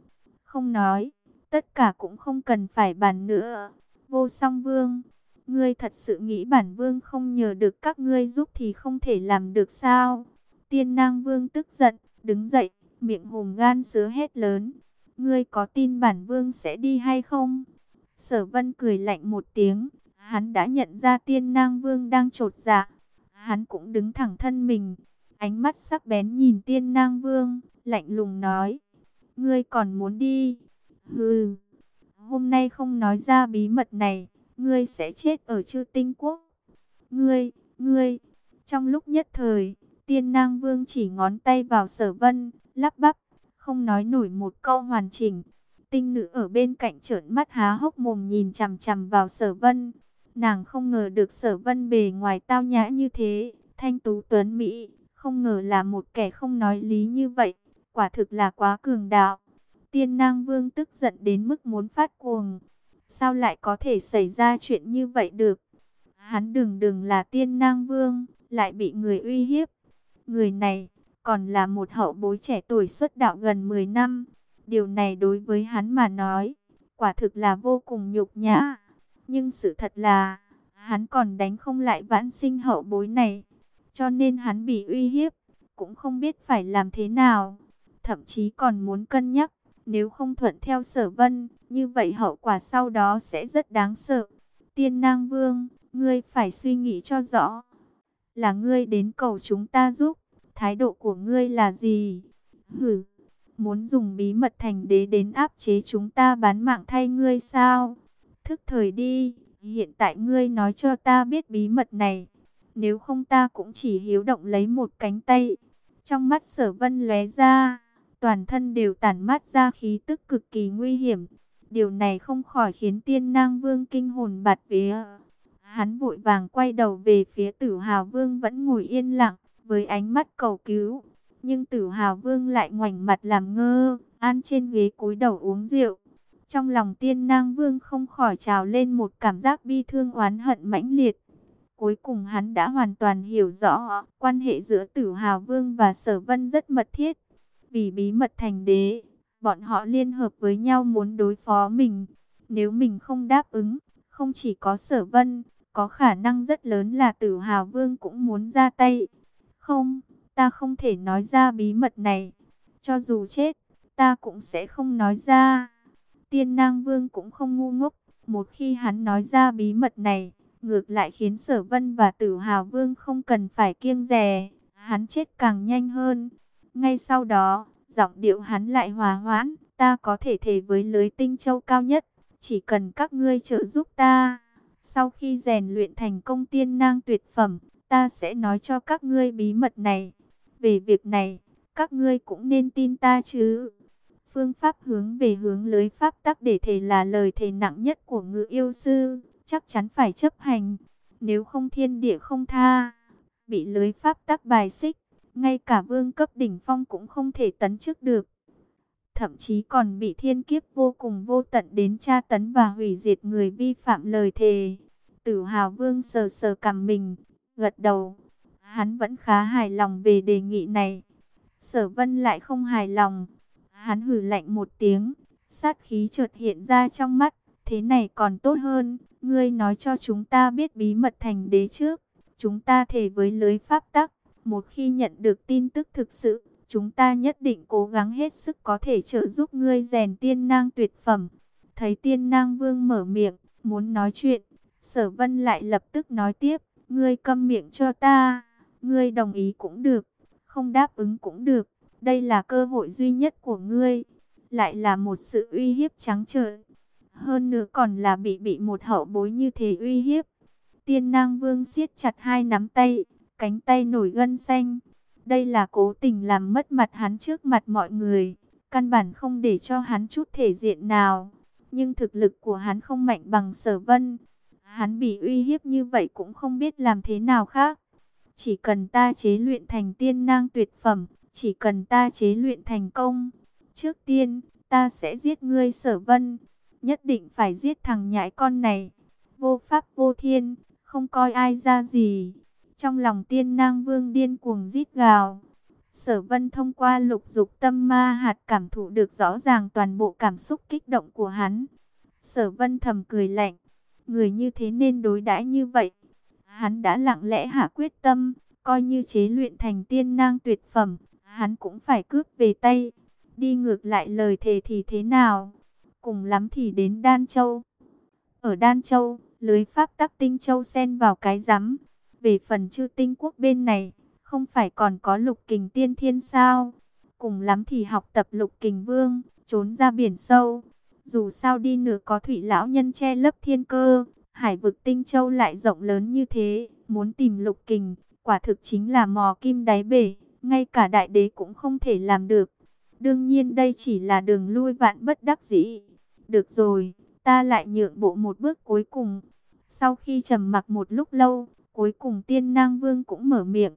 Không nói. Tất cả cũng không cần phải bàn nữa. Vô song vương. Ngươi thật sự nghĩ bản vương không nhờ được các ngươi giúp thì không thể làm được sao? Tiên nang vương tức giận, đứng dậy, miệng hùng gan sứa hết lớn. Ngươi có tin bản vương sẽ đi hay không? Sở vân cười lạnh một tiếng, hắn đã nhận ra tiên nang vương đang trột dạ. Hắn cũng đứng thẳng thân mình, ánh mắt sắc bén nhìn tiên nang vương, lạnh lùng nói. Ngươi còn muốn đi? Hừ, hôm nay không nói ra bí mật này, ngươi sẽ chết ở chư tinh quốc. Ngươi, ngươi, trong lúc nhất thời, tiên nang vương chỉ ngón tay vào sở vân, lắp bắp, không nói nổi một câu hoàn chỉnh. Tinh nữ ở bên cạnh trợn mắt há hốc mồm nhìn chằm chằm vào sở vân. Nàng không ngờ được sở vân bề ngoài tao nhã như thế, thanh tú tuấn Mỹ, không ngờ là một kẻ không nói lý như vậy, quả thực là quá cường đạo. Tiên nang vương tức giận đến mức muốn phát cuồng. Sao lại có thể xảy ra chuyện như vậy được? Hắn đừng đừng là tiên nang vương, lại bị người uy hiếp. Người này, còn là một hậu bối trẻ tuổi xuất đạo gần 10 năm. Điều này đối với hắn mà nói, quả thực là vô cùng nhục nhã. Nhưng sự thật là, hắn còn đánh không lại vãn sinh hậu bối này. Cho nên hắn bị uy hiếp, cũng không biết phải làm thế nào. Thậm chí còn muốn cân nhắc, nếu không thuận theo sở vân, như vậy hậu quả sau đó sẽ rất đáng sợ. Tiên nang vương, ngươi phải suy nghĩ cho rõ. Là ngươi đến cầu chúng ta giúp, thái độ của ngươi là gì? Hử! muốn dùng bí mật thành đế đến áp chế chúng ta bán mạng thay ngươi sao? Thức thời đi, hiện tại ngươi nói cho ta biết bí mật này, nếu không ta cũng chỉ hiếu động lấy một cánh tay. Trong mắt sở vân lóe ra, toàn thân đều tản mát ra khí tức cực kỳ nguy hiểm. Điều này không khỏi khiến tiên nang vương kinh hồn bạt vía. Hắn vội vàng quay đầu về phía tử hào vương vẫn ngồi yên lặng, với ánh mắt cầu cứu. Nhưng tử hào vương lại ngoảnh mặt làm ngơ, an trên ghế cúi đầu uống rượu. Trong lòng tiên nang vương không khỏi trào lên một cảm giác bi thương oán hận mãnh liệt. Cuối cùng hắn đã hoàn toàn hiểu rõ quan hệ giữa tử hào vương và sở vân rất mật thiết. Vì bí mật thành đế, bọn họ liên hợp với nhau muốn đối phó mình. Nếu mình không đáp ứng, không chỉ có sở vân, có khả năng rất lớn là tử hào vương cũng muốn ra tay. Không, ta không thể nói ra bí mật này. Cho dù chết, ta cũng sẽ không nói ra. Tiên nang vương cũng không ngu ngốc. Một khi hắn nói ra bí mật này, ngược lại khiến sở vân và tử hào vương không cần phải kiêng rè. Hắn chết càng nhanh hơn. Ngay sau đó, giọng điệu hắn lại hòa hoãn. Ta có thể thể với lưới tinh châu cao nhất. Chỉ cần các ngươi trợ giúp ta. Sau khi rèn luyện thành công tiên nang tuyệt phẩm, ta sẽ nói cho các ngươi bí mật này. Về việc này, các ngươi cũng nên tin ta chứ. Phương pháp hướng về hướng lưới pháp tắc để thể là lời thề nặng nhất của ngự yêu sư, chắc chắn phải chấp hành. nếu không thiên địa không tha, bị lưới pháp tắc bài xích, ngay cả vương cấp đỉnh phong cũng không thể tấn chức được. Thậm chí còn bị thiên kiếp vô cùng vô tận đến tra tấn và hủy diệt người vi phạm lời thề. Tử hào vương sờ sờ cằm mình, gật đầu. Hắn vẫn khá hài lòng về đề nghị này. Sở vân lại không hài lòng. Hắn hử lạnh một tiếng, sát khí chợt hiện ra trong mắt. Thế này còn tốt hơn, ngươi nói cho chúng ta biết bí mật thành đế trước. Chúng ta thể với lưới pháp tắc, một khi nhận được tin tức thực sự, chúng ta nhất định cố gắng hết sức có thể trợ giúp ngươi rèn tiên nang tuyệt phẩm. Thấy tiên nang vương mở miệng, muốn nói chuyện, sở vân lại lập tức nói tiếp, ngươi câm miệng cho ta, ngươi đồng ý cũng được, không đáp ứng cũng được, đây là cơ hội duy nhất của ngươi, lại là một sự uy hiếp trắng trợn. Hơn nữa còn là bị bị một hậu bối như thế uy hiếp. Tiên nang vương siết chặt hai nắm tay, cánh tay nổi gân xanh. Đây là cố tình làm mất mặt hắn trước mặt mọi người. Căn bản không để cho hắn chút thể diện nào. Nhưng thực lực của hắn không mạnh bằng sở vân. Hắn bị uy hiếp như vậy cũng không biết làm thế nào khác. Chỉ cần ta chế luyện thành tiên nang tuyệt phẩm. Chỉ cần ta chế luyện thành công. Trước tiên, ta sẽ giết ngươi sở vân. Nhất định phải giết thằng nhãi con này. Vô pháp vô thiên, không coi ai ra gì. Trong lòng tiên nang vương điên cuồng rít gào. Sở vân thông qua lục dục tâm ma hạt cảm thụ được rõ ràng toàn bộ cảm xúc kích động của hắn. Sở vân thầm cười lạnh. Người như thế nên đối đãi như vậy. Hắn đã lặng lẽ hạ quyết tâm, coi như chế luyện thành tiên nang tuyệt phẩm, hắn cũng phải cướp về tay. Đi ngược lại lời thề thì thế nào? Cùng lắm thì đến Đan Châu. Ở Đan Châu, lưới pháp tắc tinh châu xen vào cái rắm. Về phần chư tinh quốc bên này, không phải còn có lục kình tiên thiên sao? Cùng lắm thì học tập lục kình vương, trốn ra biển sâu. Dù sao đi nữa có thủy lão nhân che lấp thiên cơ, hải vực tinh châu lại rộng lớn như thế, muốn tìm lục kình, quả thực chính là mò kim đáy bể, ngay cả đại đế cũng không thể làm được. Đương nhiên đây chỉ là đường lui vạn bất đắc dĩ. Được rồi, ta lại nhượng bộ một bước cuối cùng. Sau khi trầm mặc một lúc lâu, cuối cùng tiên nang vương cũng mở miệng.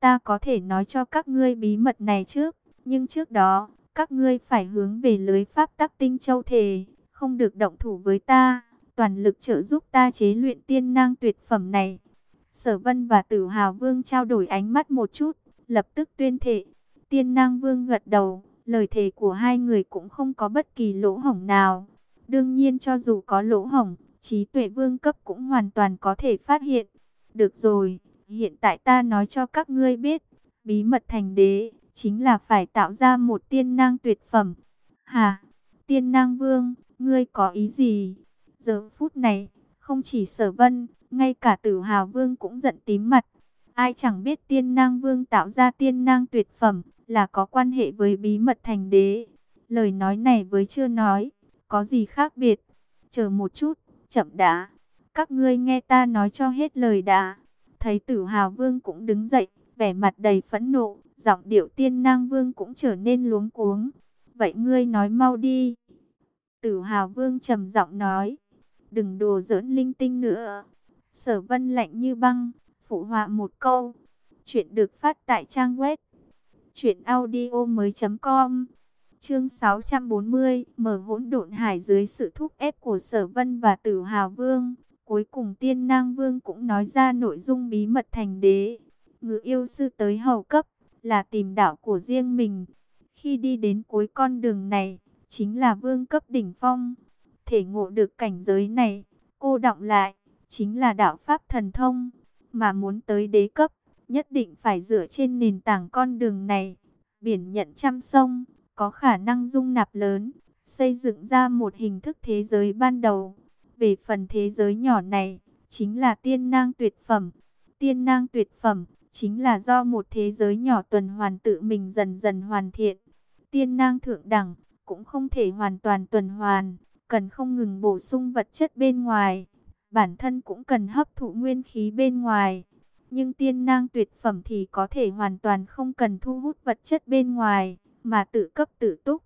Ta có thể nói cho các ngươi bí mật này trước, nhưng trước đó, các ngươi phải hướng về lưới pháp tắc tinh châu thề, không được động thủ với ta, toàn lực trợ giúp ta chế luyện tiên nang tuyệt phẩm này. Sở Vân và Tử Hào Vương trao đổi ánh mắt một chút, lập tức tuyên thệ. Tiên Nang Vương gật đầu, lời thề của hai người cũng không có bất kỳ lỗ hổng nào. Đương nhiên cho dù có lỗ hổng, trí tuệ vương cấp cũng hoàn toàn có thể phát hiện. Được rồi, hiện tại ta nói cho các ngươi biết, bí mật thành đế, chính là phải tạo ra một tiên năng tuyệt phẩm. Hà, tiên năng vương, ngươi có ý gì? Giờ phút này, không chỉ sở vân, ngay cả tử hào vương cũng giận tím mặt. Ai chẳng biết tiên năng vương tạo ra tiên năng tuyệt phẩm, là có quan hệ với bí mật thành đế. Lời nói này với chưa nói, có gì khác biệt? Chờ một chút, chậm đã. Các ngươi nghe ta nói cho hết lời đã. Thấy tử hào vương cũng đứng dậy, vẻ mặt đầy phẫn nộ, giọng điệu tiên nang vương cũng trở nên luống cuống. Vậy ngươi nói mau đi. Tử hào vương trầm giọng nói, đừng đồ giỡn linh tinh nữa. Sở vân lạnh như băng, phụ họa một câu. Chuyện được phát tại trang web chuyện audio mới.com Chương 640, mở hỗn độn hải dưới sự thúc ép của Sở Vân và Tử Hào Vương, cuối cùng Tiên Nang Vương cũng nói ra nội dung bí mật thành đế. Ngự yêu sư tới hầu cấp là tìm đạo của riêng mình. Khi đi đến cuối con đường này, chính là vương cấp đỉnh phong. Thể ngộ được cảnh giới này, cô động lại, chính là đạo pháp thần thông, mà muốn tới đế cấp, nhất định phải dựa trên nền tảng con đường này. Biển nhận trăm sông, có khả năng dung nạp lớn, xây dựng ra một hình thức thế giới ban đầu. Về phần thế giới nhỏ này, chính là tiên nang tuyệt phẩm. Tiên nang tuyệt phẩm, chính là do một thế giới nhỏ tuần hoàn tự mình dần dần hoàn thiện. Tiên nang thượng đẳng, cũng không thể hoàn toàn tuần hoàn, cần không ngừng bổ sung vật chất bên ngoài. Bản thân cũng cần hấp thụ nguyên khí bên ngoài. Nhưng tiên nang tuyệt phẩm thì có thể hoàn toàn không cần thu hút vật chất bên ngoài mà tự cấp tự túc.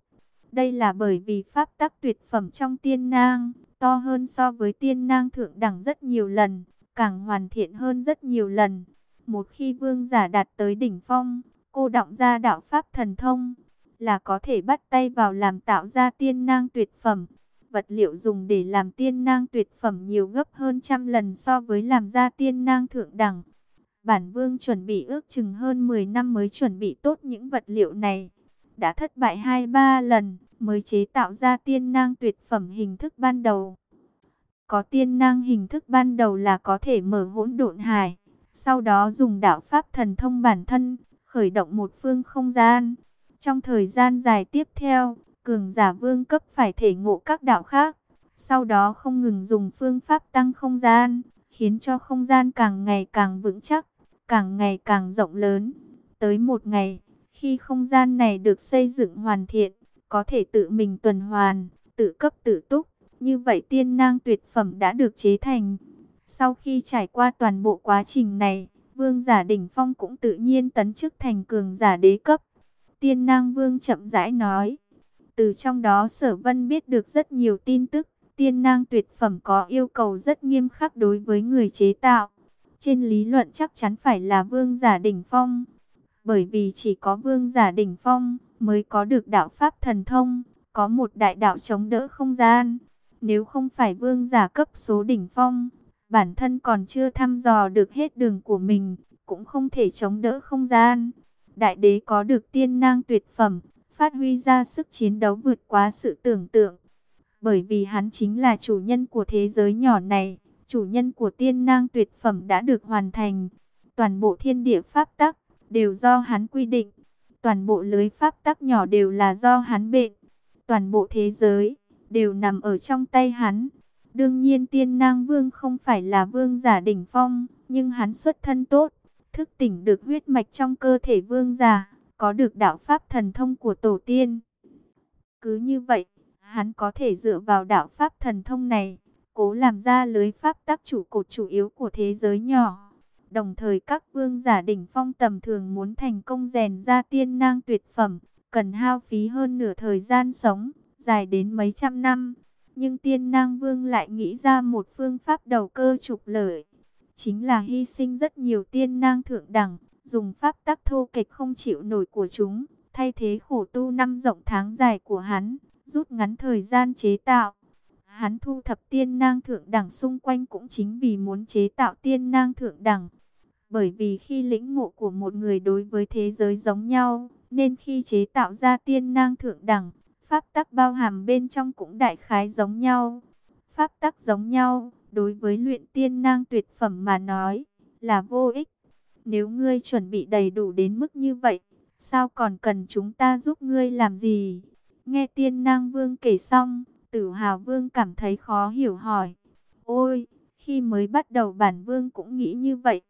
Đây là bởi vì pháp tắc tuyệt phẩm trong tiên nang, to hơn so với tiên nang thượng đẳng rất nhiều lần, càng hoàn thiện hơn rất nhiều lần. Một khi vương giả đạt tới đỉnh phong, cô động ra đạo pháp thần thông, là có thể bắt tay vào làm tạo ra tiên nang tuyệt phẩm. Vật liệu dùng để làm tiên nang tuyệt phẩm nhiều gấp hơn trăm lần so với làm ra tiên nang thượng đẳng. Bản vương chuẩn bị ước chừng hơn 10 năm mới chuẩn bị tốt những vật liệu này. Đã thất bại 2-3 lần mới chế tạo ra tiên nang tuyệt phẩm hình thức ban đầu. Có tiên nang hình thức ban đầu là có thể mở hỗn độn hải. Sau đó dùng đạo pháp thần thông bản thân, khởi động một phương không gian. Trong thời gian dài tiếp theo, cường giả vương cấp phải thể ngộ các đạo khác. Sau đó không ngừng dùng phương pháp tăng không gian, khiến cho không gian càng ngày càng vững chắc, càng ngày càng rộng lớn. Tới một ngày, khi không gian này được xây dựng hoàn thiện, có thể tự mình tuần hoàn, tự cấp tự túc, như vậy tiên nang tuyệt phẩm đã được chế thành. Sau khi trải qua toàn bộ quá trình này, vương giả đỉnh phong cũng tự nhiên tấn chức thành cường giả đế cấp. Tiên nang vương chậm rãi nói. Từ trong đó sở vân biết được rất nhiều tin tức. Tiên nang tuyệt phẩm có yêu cầu rất nghiêm khắc đối với người chế tạo. Trên lý luận chắc chắn phải là vương giả đỉnh phong. Bởi vì chỉ có vương giả đỉnh phong mới có được đạo pháp thần thông, có một đại đạo chống đỡ không gian. Nếu không phải vương giả cấp số đỉnh phong, bản thân còn chưa thăm dò được hết đường của mình, cũng không thể chống đỡ không gian. Đại đế có được tiên nang tuyệt phẩm, phát huy ra sức chiến đấu vượt quá sự tưởng tượng. Bởi vì hắn chính là chủ nhân của thế giới nhỏ này, chủ nhân của tiên nang tuyệt phẩm đã được hoàn thành. Toàn bộ thiên địa pháp tắc đều do hắn quy định. Toàn bộ lưới pháp tắc nhỏ đều là do hắn bệnh. Toàn bộ thế giới đều nằm ở trong tay hắn. Đương nhiên tiên nang vương không phải là vương giả đỉnh phong, nhưng hắn xuất thân tốt, thức tỉnh được huyết mạch trong cơ thể vương giả, có được đạo pháp thần thông của tổ tiên. Cứ như vậy, hắn có thể dựa vào đạo pháp thần thông này, cố làm ra lưới pháp tắc chủ cột chủ yếu của thế giới nhỏ. Đồng thời các vương giả đỉnh phong tầm thường muốn thành công rèn ra tiên nang tuyệt phẩm, cần hao phí hơn nửa thời gian sống, dài đến mấy trăm năm. Nhưng tiên nang vương lại nghĩ ra một phương pháp đầu cơ trục lợi. Chính là hy sinh rất nhiều tiên nang thượng đẳng, dùng pháp tắc thô kịch không chịu nổi của chúng, thay thế khổ tu năm rộng tháng dài của hắn, rút ngắn thời gian chế tạo. Hắn thu thập tiên nang thượng đẳng xung quanh cũng chính vì muốn chế tạo tiên nang thượng đẳng. Bởi vì khi lĩnh ngộ của một người đối với thế giới giống nhau, nên khi chế tạo ra tiên nang thượng đẳng, pháp tắc bao hàm bên trong cũng đại khái giống nhau. Pháp tắc giống nhau, đối với luyện tiên nang tuyệt phẩm mà nói, là vô ích. Nếu ngươi chuẩn bị đầy đủ đến mức như vậy, sao còn cần chúng ta giúp ngươi làm gì? Nghe tiên nang vương kể xong, tử hào vương cảm thấy khó hiểu hỏi. Ôi, khi mới bắt đầu bản vương cũng nghĩ như vậy.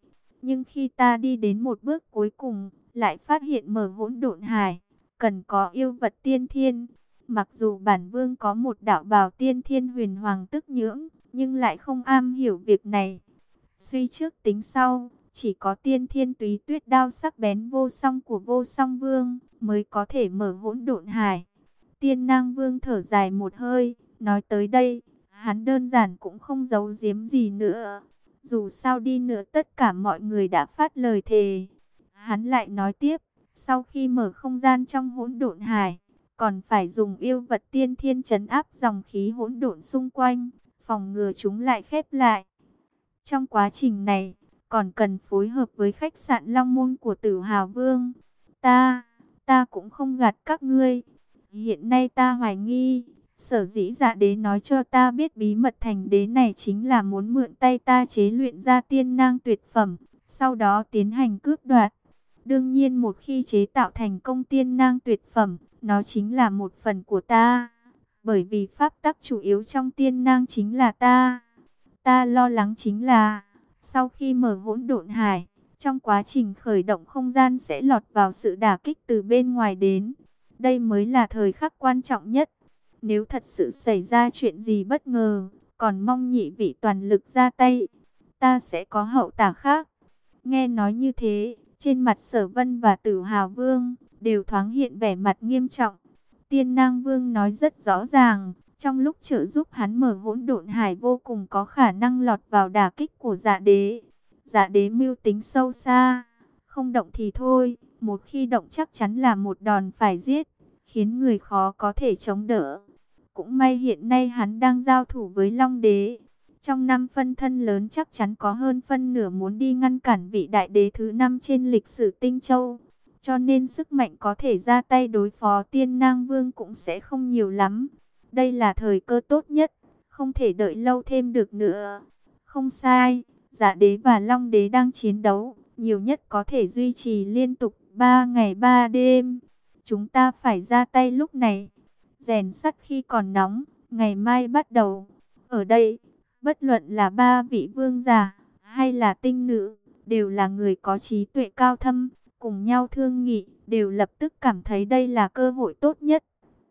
Nhưng khi ta đi đến một bước cuối cùng, lại phát hiện mở hỗn độn hải, cần có yêu vật tiên thiên. Mặc dù bản vương có một đạo bào tiên thiên huyền hoàng tức nhưỡng, nhưng lại không am hiểu việc này. Suy trước tính sau, chỉ có tiên thiên túy tuyết đao sắc bén vô song của vô song vương mới có thể mở hỗn độn hải. Tiên nang vương thở dài một hơi, nói tới đây, hắn đơn giản cũng không giấu giếm gì nữa. Dù sao đi nữa tất cả mọi người đã phát lời thề. Hắn lại nói tiếp, sau khi mở không gian trong hỗn độn hải, còn phải dùng yêu vật tiên thiên chấn áp dòng khí hỗn độn xung quanh, phòng ngừa chúng lại khép lại. Trong quá trình này, còn cần phối hợp với khách sạn Long Môn của Tử Hào Vương. Ta, ta cũng không gạt các ngươi. Hiện nay ta hoài nghi, sở dĩ dạ đế nói cho ta biết bí mật thành đế này chính là muốn mượn tay ta chế luyện ra tiên nang tuyệt phẩm, sau đó tiến hành cướp đoạt. Đương nhiên một khi chế tạo thành công tiên nang tuyệt phẩm, nó chính là một phần của ta. Bởi vì pháp tắc chủ yếu trong tiên nang chính là ta. Ta lo lắng chính là, sau khi mở hỗn độn hải, trong quá trình khởi động không gian sẽ lọt vào sự đả kích từ bên ngoài đến. Đây mới là thời khắc quan trọng nhất. Nếu thật sự xảy ra chuyện gì bất ngờ, còn mong nhị vị toàn lực ra tay, ta sẽ có hậu tả khác. Nghe nói như thế, trên mặt sở vân và tử hào vương, đều thoáng hiện vẻ mặt nghiêm trọng. Tiên nang vương nói rất rõ ràng, Trong lúc trợ giúp hắn mở hỗn độn hải vô cùng có khả năng lọt vào đả kích của dạ đế. Dạ đế mưu tính sâu xa, không động thì thôi, một khi động chắc chắn là một đòn phải giết, khiến người khó có thể chống đỡ. Cũng may hiện nay hắn đang giao thủ với Long Đế. Trong năm phân thân lớn chắc chắn có hơn phân nửa muốn đi ngăn cản vị đại đế thứ năm trên lịch sử Tinh Châu. Cho nên sức mạnh có thể ra tay đối phó tiên nang vương cũng sẽ không nhiều lắm. Đây là thời cơ tốt nhất, không thể đợi lâu thêm được nữa. Không sai, giả đế và long đế đang chiến đấu, nhiều nhất có thể duy trì liên tục 3 ngày 3 đêm. Chúng ta phải ra tay lúc này, rèn sắt khi còn nóng, ngày mai bắt đầu. Ở đây, bất luận là ba vị vương giả hay là tinh nữ, đều là người có trí tuệ cao thâm, cùng nhau thương nghị, đều lập tức cảm thấy đây là cơ hội tốt nhất.